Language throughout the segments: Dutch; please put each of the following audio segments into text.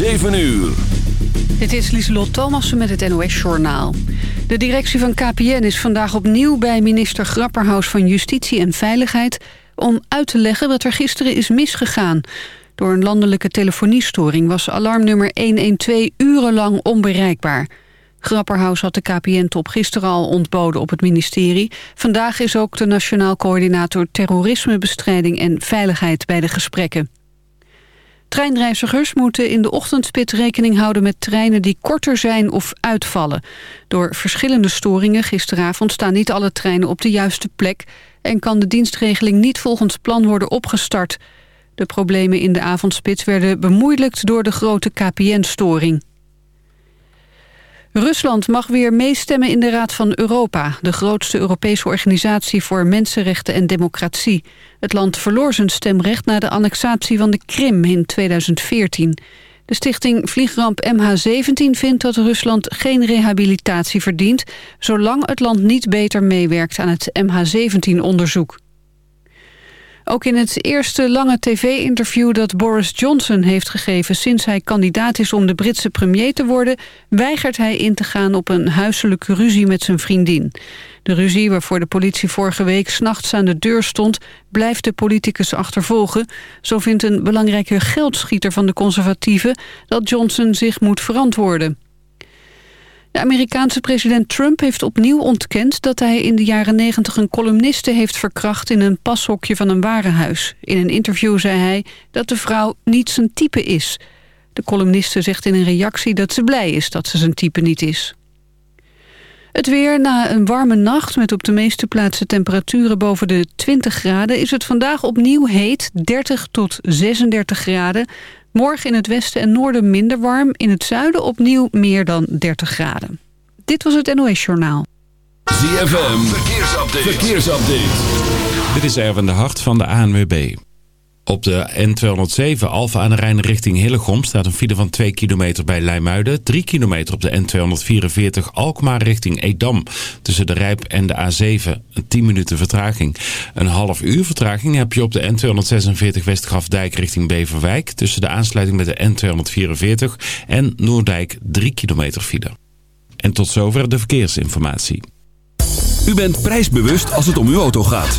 7 uur. Dit is Lieselot Thomassen met het NOS-journaal. De directie van KPN is vandaag opnieuw bij minister Grapperhaus van Justitie en Veiligheid... om uit te leggen wat er gisteren is misgegaan. Door een landelijke telefoniestoring was alarmnummer 112 urenlang onbereikbaar. Grapperhaus had de KPN-top gisteren al ontboden op het ministerie. Vandaag is ook de Nationaal Coördinator Terrorismebestrijding en Veiligheid bij de gesprekken. Treinreizigers moeten in de ochtendspit rekening houden met treinen die korter zijn of uitvallen. Door verschillende storingen gisteravond staan niet alle treinen op de juiste plek... en kan de dienstregeling niet volgens plan worden opgestart. De problemen in de avondspits werden bemoeilijkt door de grote KPN-storing. Rusland mag weer meestemmen in de Raad van Europa... de grootste Europese organisatie voor mensenrechten en democratie. Het land verloor zijn stemrecht na de annexatie van de Krim in 2014. De stichting Vliegramp MH17 vindt dat Rusland geen rehabilitatie verdient... zolang het land niet beter meewerkt aan het MH17-onderzoek. Ook in het eerste lange tv-interview dat Boris Johnson heeft gegeven... sinds hij kandidaat is om de Britse premier te worden... weigert hij in te gaan op een huiselijke ruzie met zijn vriendin. De ruzie waarvoor de politie vorige week s'nachts aan de deur stond... blijft de politicus achtervolgen. Zo vindt een belangrijke geldschieter van de conservatieven... dat Johnson zich moet verantwoorden. De Amerikaanse president Trump heeft opnieuw ontkend dat hij in de jaren 90 een columniste heeft verkracht in een pashokje van een warenhuis. In een interview zei hij dat de vrouw niet zijn type is. De columniste zegt in een reactie dat ze blij is dat ze zijn type niet is. Het weer na een warme nacht met op de meeste plaatsen temperaturen boven de 20 graden... is het vandaag opnieuw heet, 30 tot 36 graden. Morgen in het westen en noorden minder warm. In het zuiden opnieuw meer dan 30 graden. Dit was het NOS Journaal. ZFM, verkeersupdate. verkeersupdate. Dit is Erwin de Hart van de ANWB. Op de N207 Alfa aan de Rijn richting Hillegom staat een file van 2 kilometer bij Leimuiden. 3 kilometer op de N244 Alkmaar richting Edam. Tussen de Rijp en de A7 een 10 minuten vertraging. Een half uur vertraging heb je op de N246 Westgrafdijk richting Beverwijk. Tussen de aansluiting met de N244 en Noordijk 3 kilometer file. En tot zover de verkeersinformatie. U bent prijsbewust als het om uw auto gaat.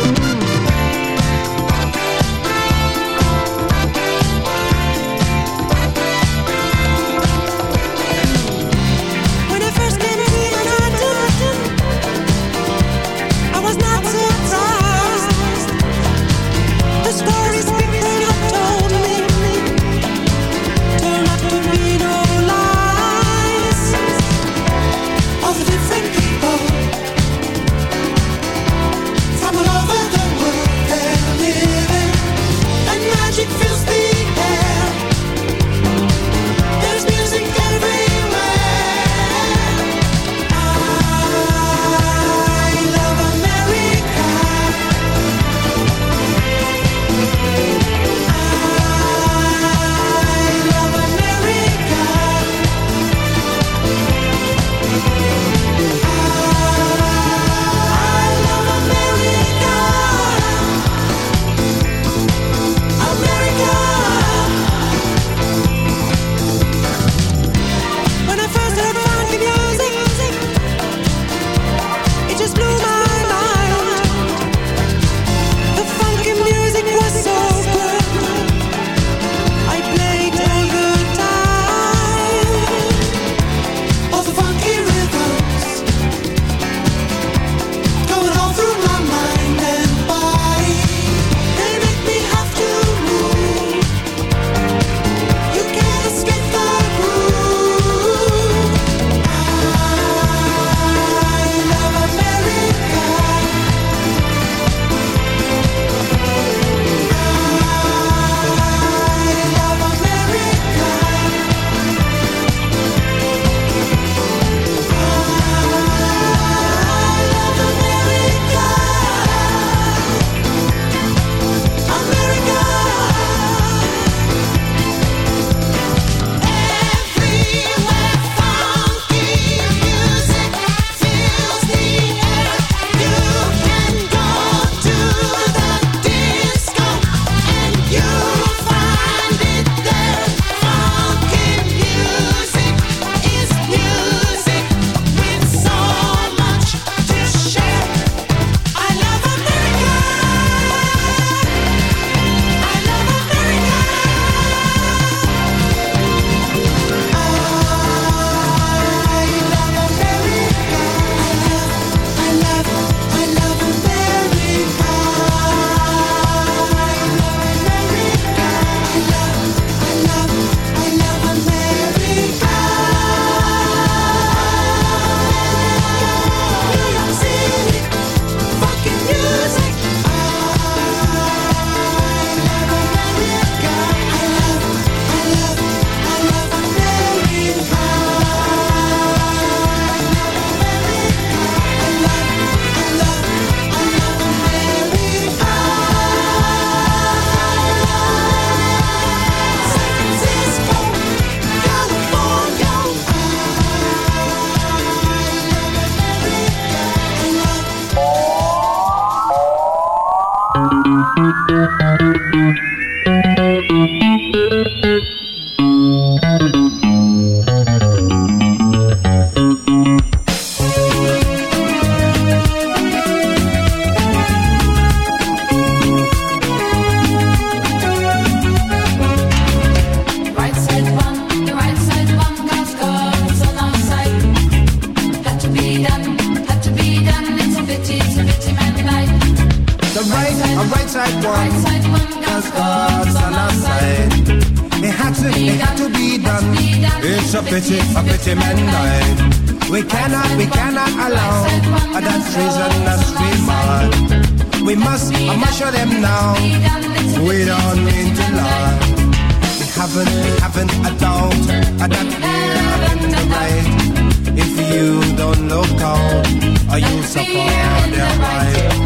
told Are you support their life?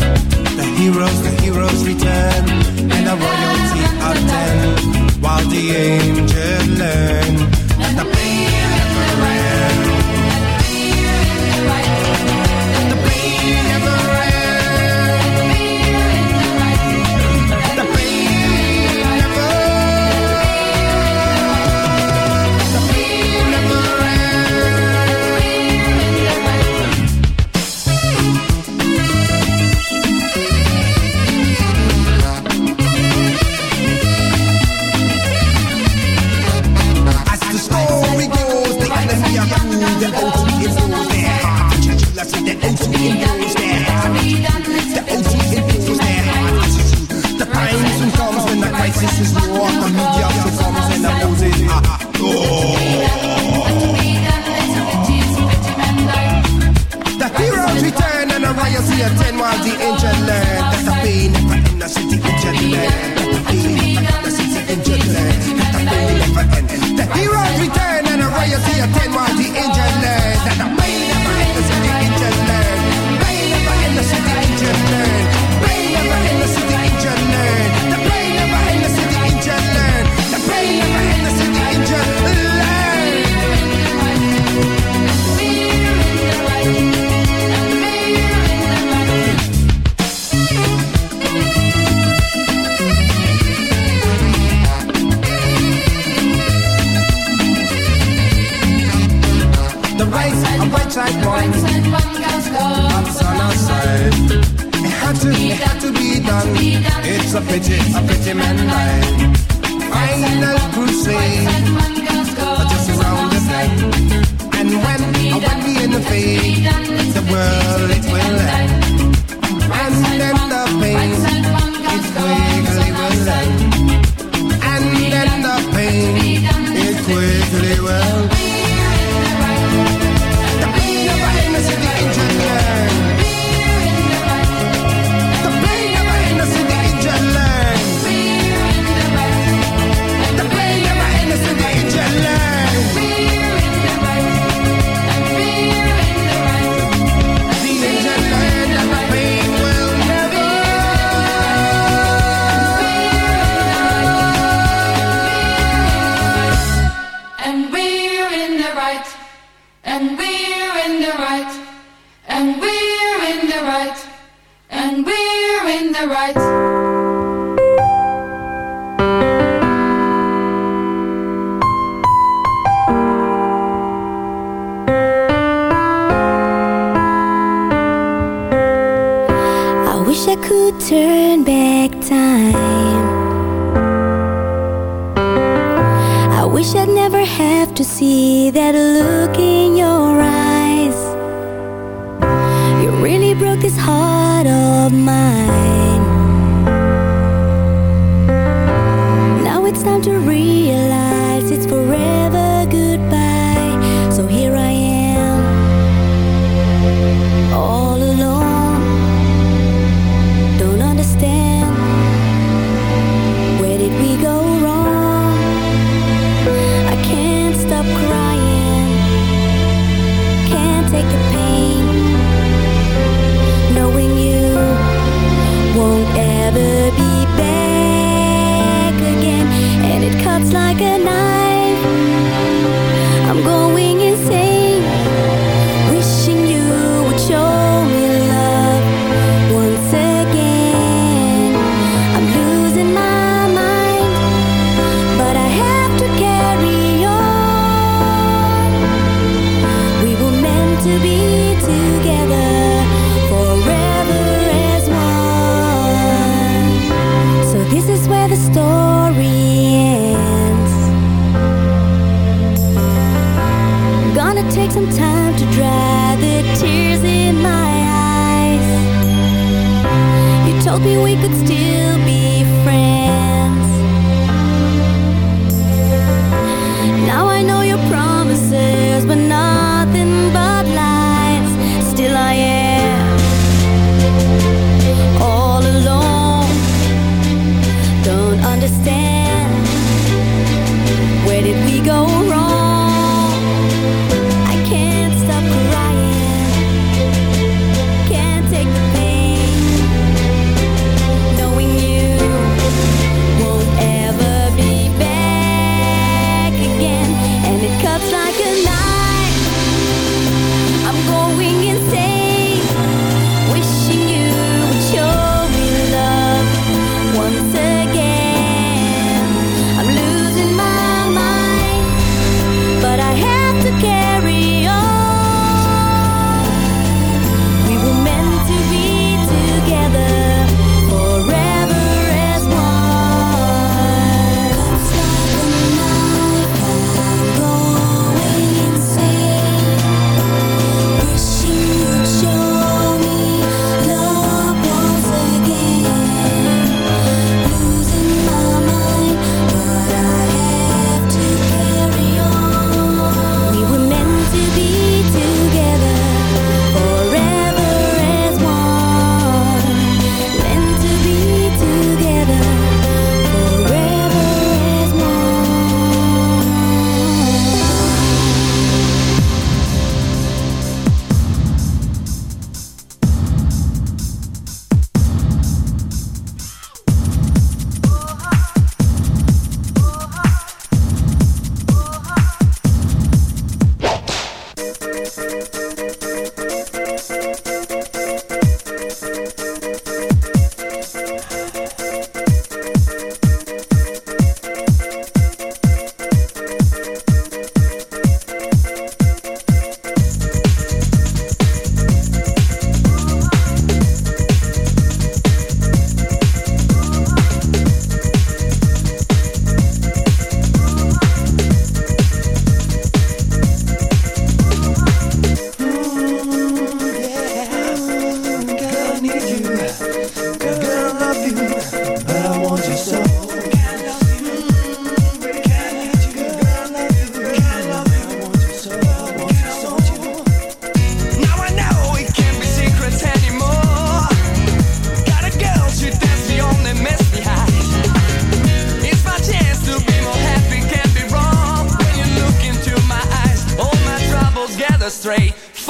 The heroes, the heroes return And the royalty attend While the angels learn life.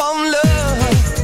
on love.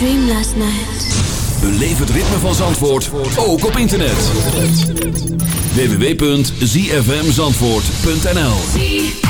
Dream last night. Beleef het ritme van Zandvoort, ook op internet. www.zfmzandvoort.nl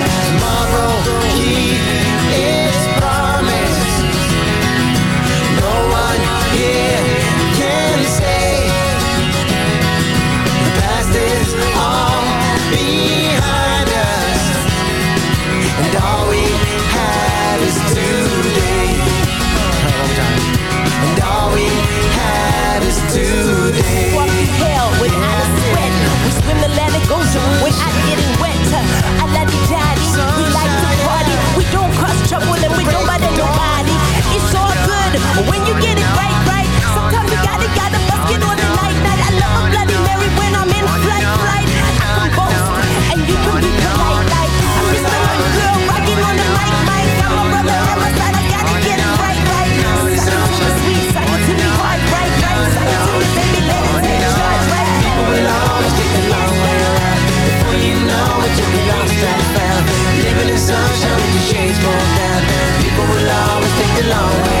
When you get it right, right. Sometimes you gotta, gotta it on the night, night. I love a Bloody Mary when I'm in flight, flight. I can boast and you can be polite. I'm just a girl rocking on the mic, mic. Brother side. I gotta get it right, right. It to sweet, to hard, right, right. It to baby, right. People will always take the long. Before you know it, you'll be lost and found. Living in sunshine with pulled down. People will always take the long way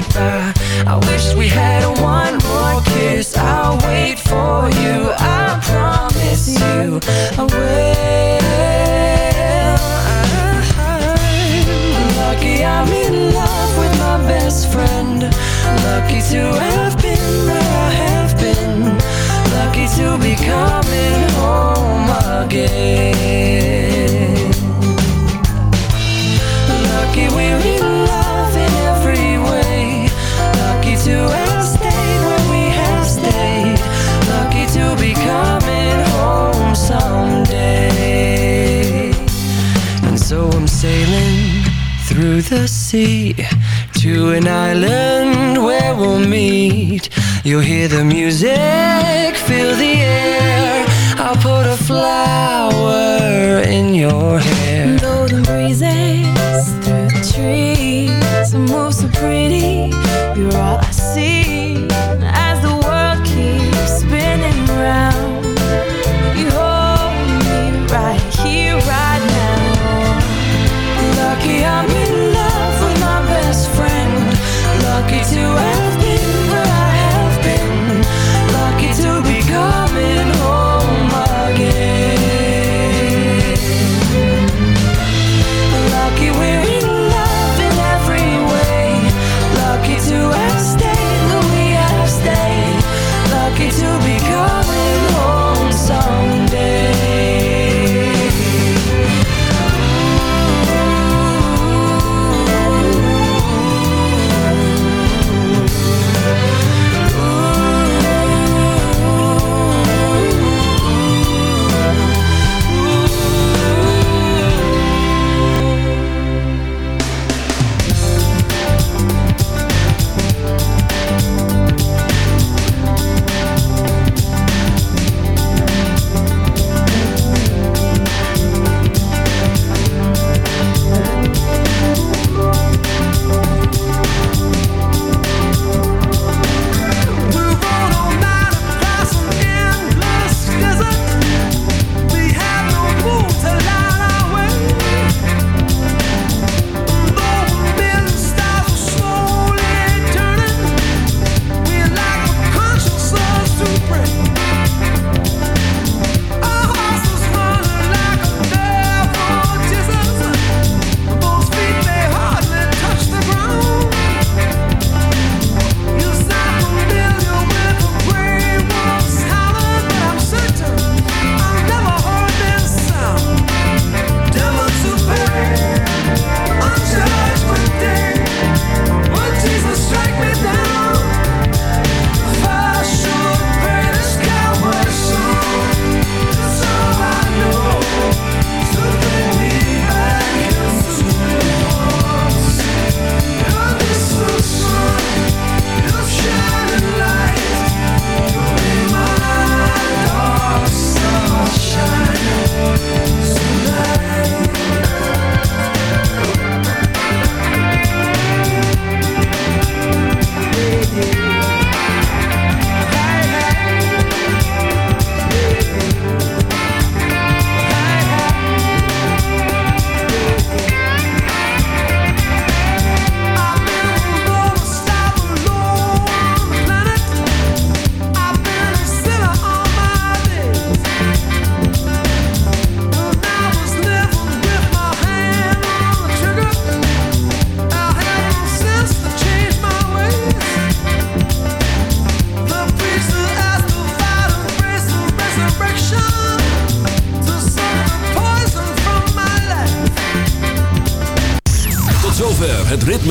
Goodbye, I wish we had one more kiss. I'll wait for you. I promise you, I will. Lucky I'm in love with my best friend. Lucky to have been where I have been. Lucky to be coming home again. Sailing through the sea to an island where we'll meet. You'll hear the music, feel the air. I'll put a flower in your hair. Though the breezes through the trees move so pretty, you're all I to us.